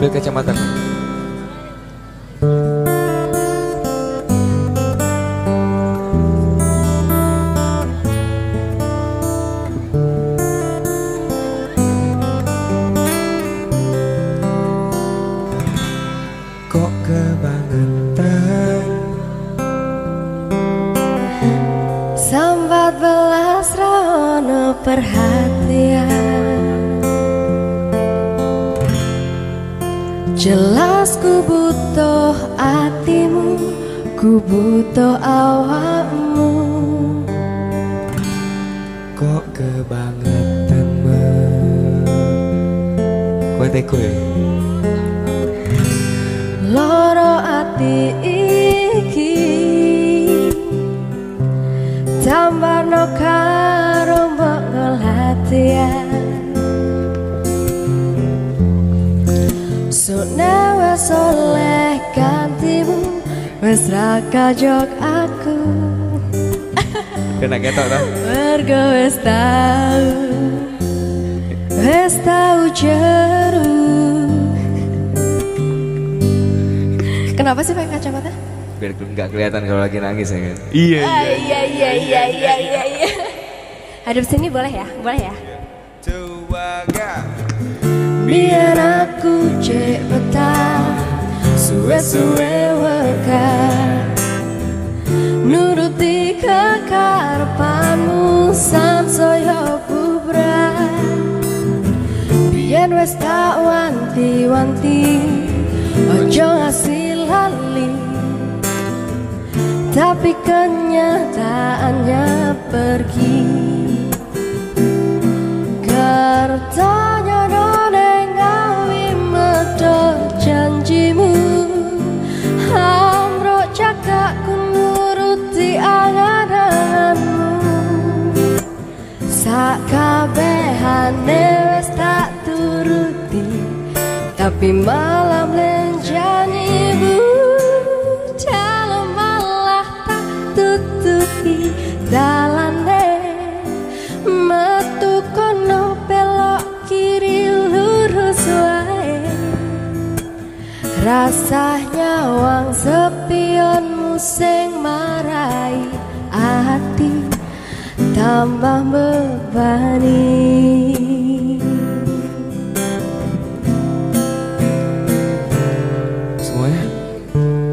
Ambil kacamata. Kok kebangetan Sambat belas rono perhatian Jelas ku butuh hatimu Ku butuh awakmu. Kok kebangetan Kowe teko ya? Loro Sune wes oleh gantimu Wes ra kajok aku Kena ketok tau Mergo wes tau Wes tau jeru Kenapa sih pakai kacamata? Biar nggak kelihatan kalau lagi nangis ya kan Iya iya iya iya iya iya iya. Hadap sini boleh ya? Boleh ya? Coba gak Biar aku cek betah Suwe-suwe weka Nuruti kekarepanmu Sansoyo bubrah Biar wes tak wanti-wanti Ojo ngasih lali Tapi kenyataannya pergi. Kertanya Tapi malam lenjani bu Dalam malah tak tutupi dalane. Metu kono belok kiri lurus wae. Rasanya wang sepionmu sing marai hati tambah bebani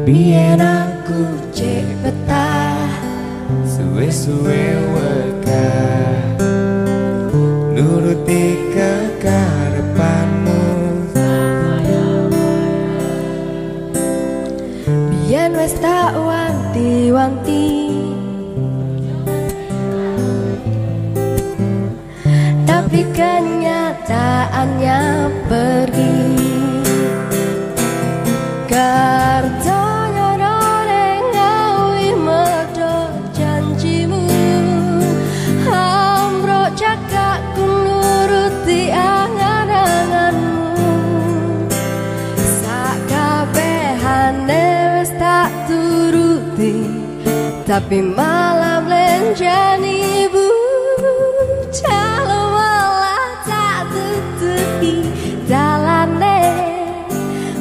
Biar aku cek betah. Suwe-suwe weka Nuruti kekarepanmu Biar wes tak wanti-wanti. Tapi kenyataannya pergi. Kartanya Tapi malam lenjani Calo malah tak tutupi dalane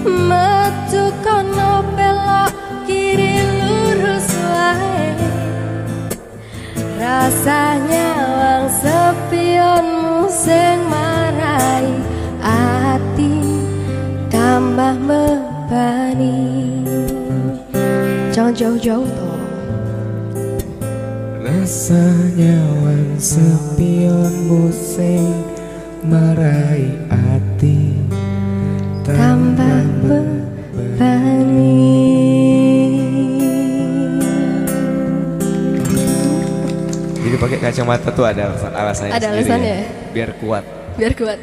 Metu kono belok kiri lurus wae. Rasanya wang sepionmu sing marai ati tambah membani. Jangan jauh-jauh toh Rasanya wan sepionmu sing marai ati tambah membani Jadi pakai kacamata tuh ada alasan alasannya Ada sendiri alasannya ya? ya? Biar kuat Biar kuat